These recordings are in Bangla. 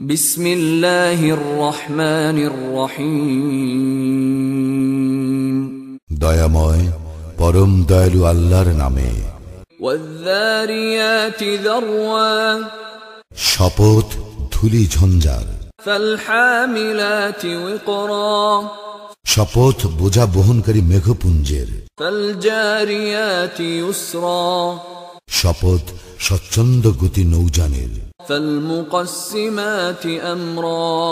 বিসমিল্লাহির রহমানির রহিম। দয়াময় পরম দয়ালু আল্লাহর নামে। শপথ ধুলি ঝঞ্ঝার। শপথ বোঝা বহনকারী মেঘপুঞ্জের। ফালজারিয়াতি ইউসরা শপথ স্বচ্ছন্দ গতি নৌজানের فالمقسمات امرا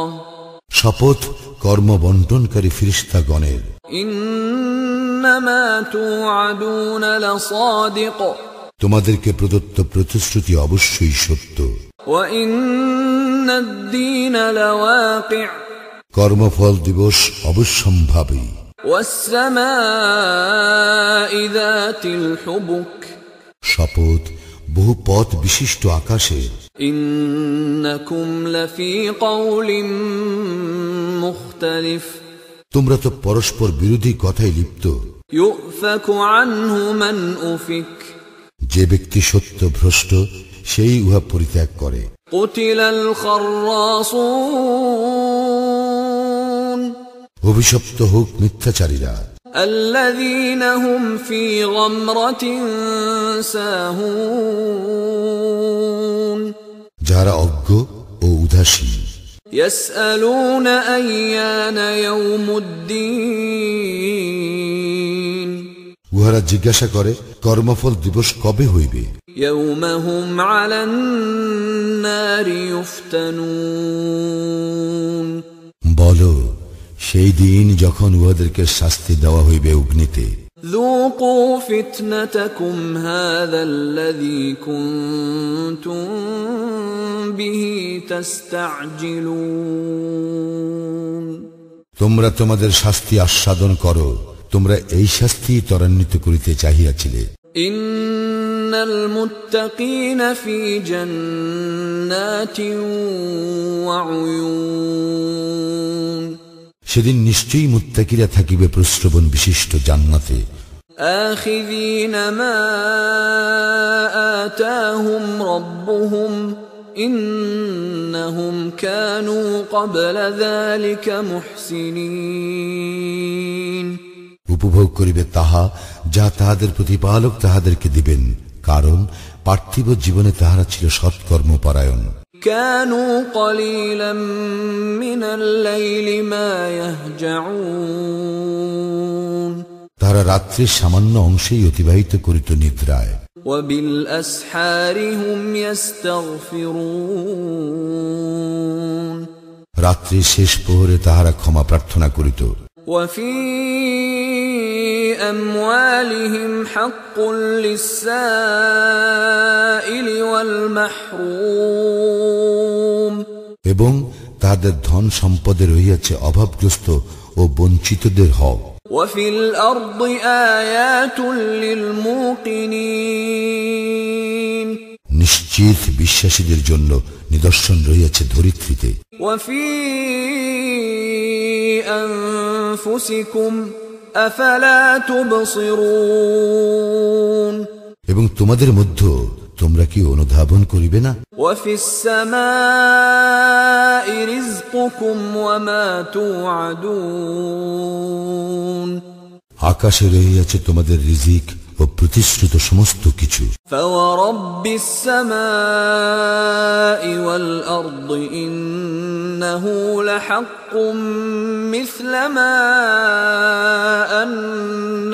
শপথ কর্ম বন্টনকারী ফিরিস্তাগণের انما توعدون لصادق তোমাদেরকে প্রদত্ত প্রতিশ্রুতি অবশ্যই সত্য وان الدين لواقع কর্মফল দিবস অবশ্যম্ভাবী والسماء ذات الحبك শপথ বহু পথ বিশিষ্ট আকাশে। তোমরা তো পরস্পর বিরোধী কথায় লিপ্ত। যে ব্যক্তি সত্য ভ্রষ্ট সেই উহা পরিত্যাগ করে। অভিশপ্ত হোক মিথ্যাচারীরা। الذين هم في غمرة ساهون যারা অজ্ঞ ও উদাসীন يسألون أيان يوم الدين উহারা জিজ্ঞাসা করে কর্মফল দিবস কবে হইবে يوم هم على النار يفتنون বল সেই দিন যখন উহাদেরকে শাস্তি দেওয়া হইবে অগ্নিতে ذوقوا فتنتكم هذا الذي كنتم به تستعجلون তোমরা তোমাদের শাস্তি আস্বাদন করো তোমরা এই শাস্তি ত্বরান্বিত করিতে চাহিয়াছিলে إن المتقين في جنات وعيون সেদিন নিশ্চয়ই মুত্তাকিরা থাকিবে প্রশ্রবণ বিশিষ্ট জান্নাতে آخذين ما آتاهم ربهم إنهم كانوا قبل ذلك محسنين উপভোগ করিবে তাহা যা তাহাদের প্রতিপালক তাহাদেরকে দিবেন কারণ পার্থিব জীবনে তাহারা ছিল সৎকর্মপরায়ণ كانوا قليلا من الليل ما يهجعون তাহারা রাত্রির সামান্য অংশেই অতিবাহিত করিত নিদ্রায় وبالأسحار هم يستغفرون রাত্রির শেষ প্রহরে তাহারা ক্ষমা প্রার্থনা করিত وفي أموالهم حق للسائل والمحروم এবং তাহাদের ধন সম্পদে রহিয়াছে অভাবগ্রস্ত ও বঞ্চিতদের হক وفي الأرض آيات للموقنين নিশ্চিত বিশ্বাসীদের জন্য নিদর্শন রহিয়াছে ধরিত্রীতে وفي أنفسكم أفلا تبصرون এবং তোমাদের মধ্যে তোমরা কি অনুধাবন করিবে না আকাশে রহিয়াছে তোমাদের রিজিক ও প্রতিশ্রুত সমস্ত কিছু ফাওয়ারাব্বিস সামাই ওয়াল আরদ ইন্নাহু লাহাক্কুম মিসলা মা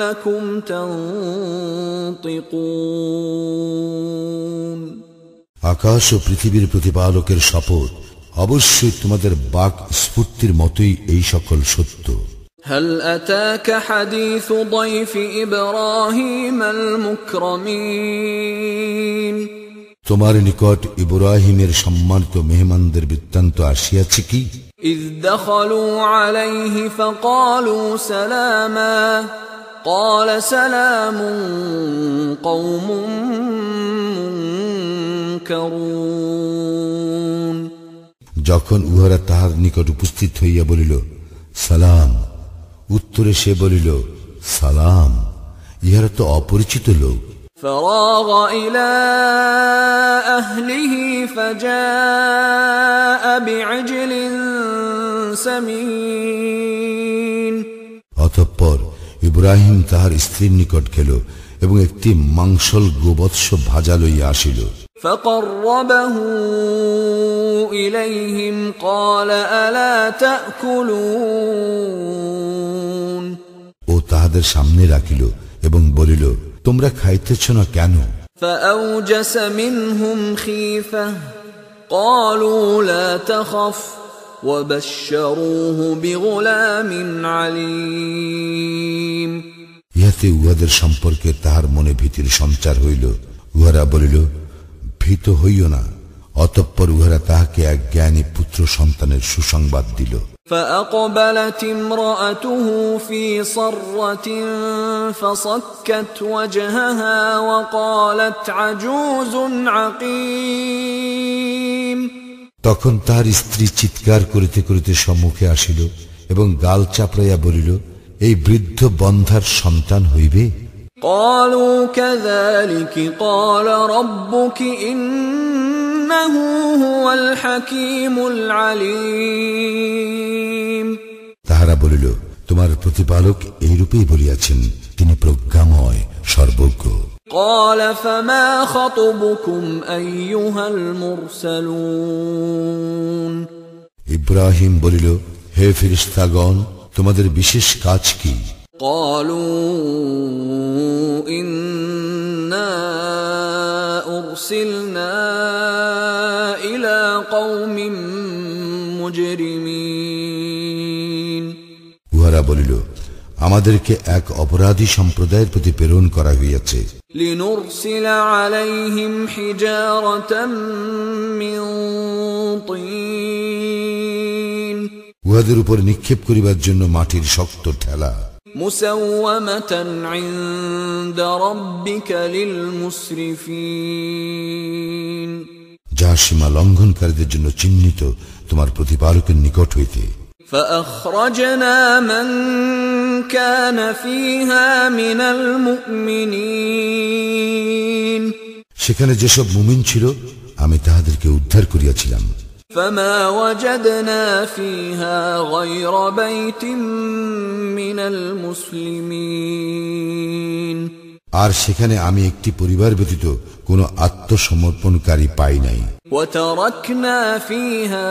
مثل ما أنكم تنطقون আকাশ ও পৃথিবীর প্রতিপালকের শপথ অবশ্যই তোমাদের বাক স্ফূর্তির মতোই এই সকল সত্য هل أتاك حديث ضيف إبراهيم المكرمين তোমার নিকট ইব্রাহিমের সম্মানিত মেহমানদের বৃত্তান্ত আসিয়াছে কি إذ دخلوا عليه فقالوا سلاما قال سلام قوم منكرون যখন উহারা তাহার নিকট উপস্থিত হইয়া বলিল সালাম উত্তরে সে বলিল সালাম ইহারা তো অপরিচিত লোক فراغ إلى أهله فجاء بعجل سمين অতঃপর ইব্রাহিম তাহার স্ত্রীর নিকট গেল এবং একটি মাংসল গোবৎস ভাজা লইয়া আসিল فقربه إليهم قال ألا تأكلون ও তাহাদের সামনে রাখিল এবং বলিল তোমরা খাইতেছ না কেন فأوجس منهم خيفة قالوا لا تخف وبشروه بغلام عليم ইহাতে উহাদের সম্পর্কে তাহার মনে ভীতির সঞ্চার হইল উহারা বলিল ভীত হইও না অতঃপর উহারা তাহাকে এক জ্ঞানী পুত্র সন্তানের সুসংবাদ দিল فأقبلت امرأته في صرة فصكت وجهها وقالت عجوز عقيم তখন তাহার স্ত্রী চিৎকার করিতে করিতে সম্মুখে আসিল এবং গাল চাপড়াইয়া বলিল এই বৃদ্ধ বন্ধার সন্তান হইবে قالوا كذلك قال ربك إنه هو الحكيم العليم তাহারা বলিল তোমার প্রতিপালক এইরূপেই বলিয়াছেন তিনি প্রজ্ঞাময় সর্বজ্ঞ قال فما خطبكم أيها المرسلون ইব্রাহিম বলিল হে ফিরিস্তাগণ তোমাদের বিশেষ কাজ কি قالوا إنا أرسلنا إلى قوم مجرمين উহারা বলিল আমাদেরকে এক অপরাধী সম্প্রদায়ের প্রতি প্রেরণ করা হইয়াছে। উহাদের উপর নিক্ষেপ করিবার জন্য মাটির শক্ত ঠেলা। যা সীমা লঙ্ঘনকারীদের জন্য চিহ্নিত তোমার প্রতিপালকের নিকট হইতে। فأخرجنا من كان فيها من المؤمنين সেখানে যেসব মুমিন ছিল আমি তাহাদেরকে উদ্ধার করিয়াছিলাম فما وجدنا فيها غير بيت من المسلمين আর সেখানে আমি একটি পরিবার ব্যতীত কোনো আত্মসমর্পণকারী পাই নাই وتركنا فيها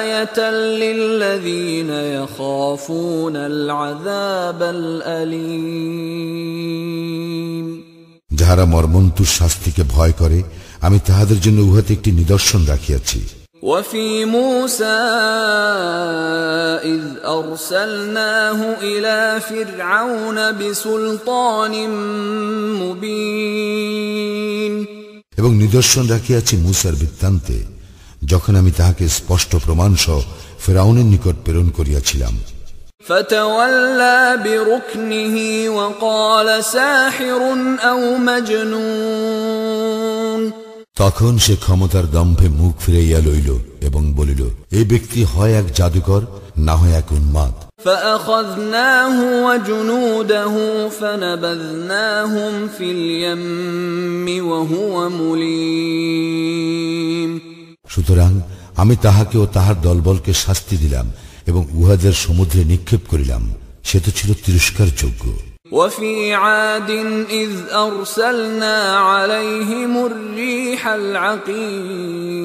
آية للذين يخافون العذاب الأليم যাহারা মর্মন্তুর শাস্তিকে ভয় করে আমি তাহাদের জন্য উহাতে একটি নিদর্শন রাখিয়াছি وفي موسى إذ أرسلناه إلى فرعون بسلطان مبين এবং নিদর্শন রাখিয়াছি মুসার বৃত্তান্তে যখন আমি তাহাকে স্পষ্ট প্রমাণ সহ ফেরাউনের নিকট প্রেরণ করিয়াছিলাম فتولى بركنه وقال ساحر أو مجنون তখন সে ক্ষমতার দম্ভে মুখ ফিরাইয়া লইল এবং বলিল এই ব্যক্তি হয় এক জাদুকর না হয় এক উন্মাদ فأخذناه وجنوده فنبذناهم في اليم وهو مليم সুতরাং আমি তাহাকে ও তাহার দলবলকে শাস্তি দিলাম এবং উহাদের সমুদ্রে নিক্ষেপ করিলাম সে তো ছিল তিরস্কার যোগ্য وفي عاد إذ أرسلنا عليهم الريح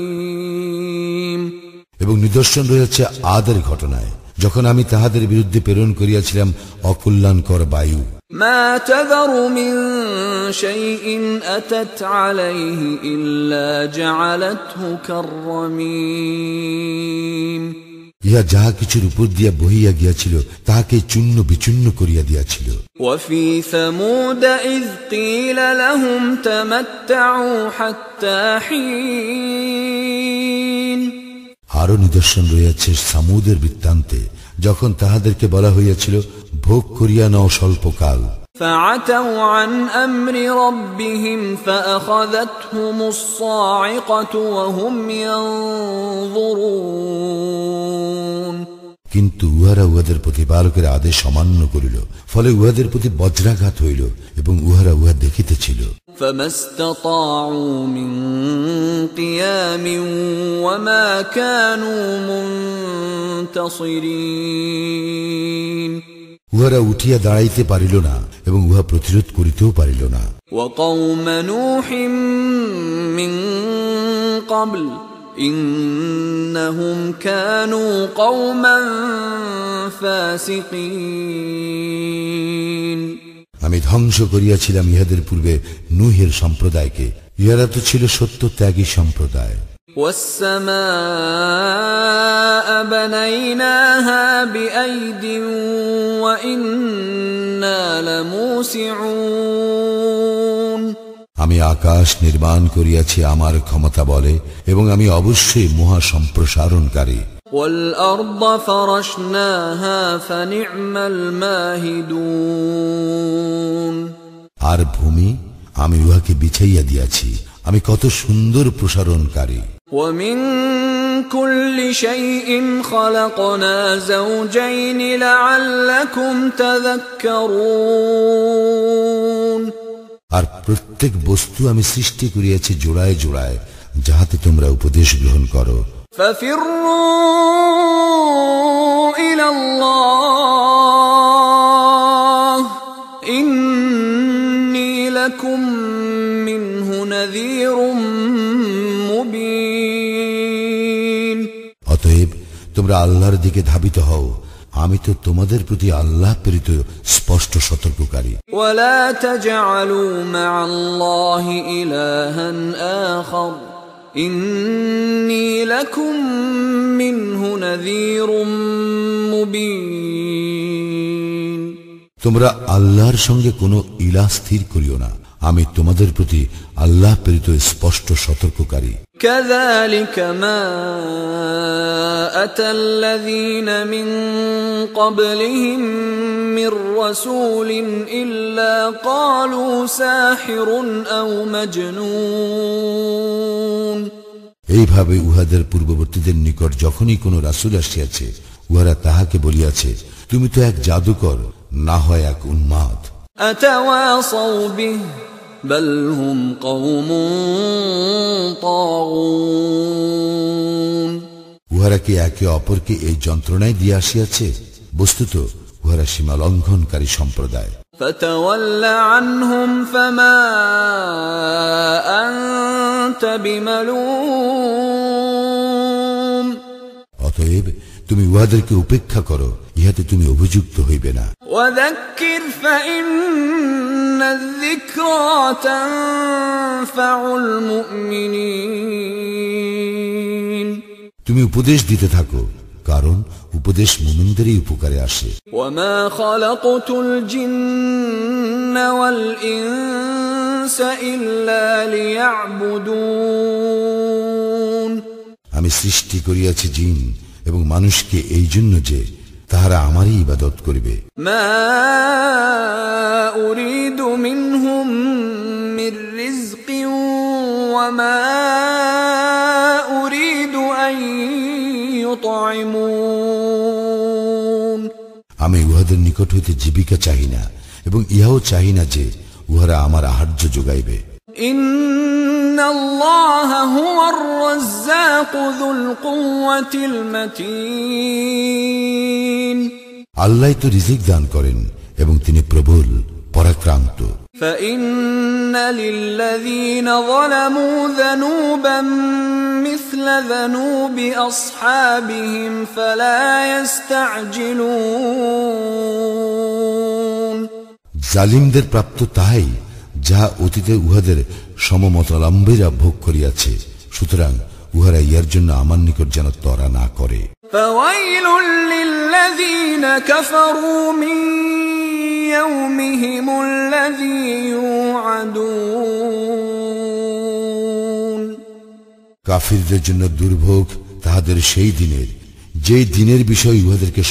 العقيم এবং নিদর্শন রয়েছে আদের ঘটনায় যখন আমি তাহাদের বিরুদ্ধে প্রেরণ করিয়াছিলাম অকল্যাণকর বায়ু ما تذر من شيء أتت عليه إلا جعلته كالرميم ইহা যাহা কিছুর উপর দিয়া বহিয়া গিয়াছিল তাহাকে চূর্ণ বিচূর্ণ করিয়া দিয়াছিল وفي ثمود إذ قيل لهم تمتعوا حتى حين আরো নিদর্শন রয়েছে সামুদের বৃত্তান্তে যখন তাহাদেরকে বলা হইয়াছিল ভোগ করিয়া নাও স্বল্পকাল فعتوا عن أمر ربهم فأخذتهم الصاعقة وهم ينظرون কিন্তু উহারা উহাদের প্রতিপালকের আদেশ অমান্য করিল ফলে উহাদের প্রতি বজ্রাঘাত হইল এবং উহারা উহা দেখিতেছিল فما استطاعوا من قيام وما كانوا منتصرين উহারা উঠিয়া দাঁড়াইতে পারিল না এবং উহা প্রতিরোধ করিতেও পারিল না وقوم نوح من قبل إنهم كانوا قوما فاسقين আমি ধ্বংস করিয়াছিলাম ইহাদের পূর্বে নুহের সম্প্রদায়কে ইহারা তো ছিল সত্য ত্যাগী সম্প্রদায় والسماء بنيناها بأيد وإنا لموسعون আমি আকাশ নির্মাণ করিয়াছি আমার ক্ষমতা বলে এবং আমি অবশ্যই মহা সম্প্রসারণকারী والأرض فرشناها فنعم الماهدون আর ভূমি আমি উহাকে বিছাইয়া দিয়াছি আমি কত সুন্দর প্রসারণকারী ومن كل شيء خلقنا زوجين لعلكم تذكرون আর প্রত্যেক বস্তু আমি সৃষ্টি করিয়াছি জোড়ায় জোড়ায় যাহাতে তোমরা উপদেশ গ্রহণ করো ففروا إلى الله إني তোমরা আল্লাহর দিকে ধাবিত হও। আমি তো তোমাদের প্রতি আল্লাহ প্রেরিত স্পষ্ট সতর্ককারী। ওয়ালা তাজআলু মা'আল্লাহি ইলাহান আখার। লাকুম মিনহু নাযীরুম তোমরা আল্লাহর সঙ্গে কোনো ইলাহ স্থির করিও না। আমি তোমাদের প্রতি আল্লাহ প্রেরিত স্পষ্ট সতর্ককারী كذلك ما أتى الذين من قبلهم من رسول إلا قالوا ساحر أو مجنون এইভাবে উহাদের পূর্ববর্তীদের নিকট যখনই কোনো রাসূল আসিয়াছে উহারা তাহাকে বলিয়াছে তুমি তো এক জাদুকর না হয় এক উন্মাদ أتواصوا به بل هم قوم طاغون উহারা কি একে অপরকে এই যন্ত্রণায় দিয়ে আসিয়াছে বস্তুত উহারা সীমা লঙ্ঘনকারী সম্প্রদায় فتول عنهم فما أنت بملوم অতএব তুমি উহাদেরকে উপেক্ষা করো ইহাতে তুমি অভিযুক্ত হইবে না وذكر فإن الذكرى تنفع المؤمنين তুমি উপদেশ দিতে থাকো কারণ উপদেশ মুমিনদেরই উপকারে আসে وما خلقت الجن والإنس إلا ليعبدون আমি সৃষ্টি করিয়াছি জিন এবং মানুষকে এই জন্য যে তাহারা আমারই ইবাদত করিবে। আমি উহাদের নিকট হইতে জীবিকা চাহি না এবং ইহাও চাহি না যে উহারা আমার আহার্য যোগাইবে। ইন الله هو الرزاق ذو القوة المتين আল্লাহ তো রিজিক দান করেন এবং তিনি প্রবল পরাক্রান্ত فإن للذين ظلموا ذنوبا مثل ذنوب أصحابهم فلا يستعجلون জালিমদের প্রাপ্ত তাহাই যাহা অতীতে উহাদের সমমতলম্বীরা ভোগ করিয়াছে সুতরাং উহারা ইয়ার জন্য আমার নিকট যেন তরা না করে। কাফিরদের জন্য দুর্ভোগ তাহাদের সেই দিনের যেই দিনের বিষয় উহাদেরকে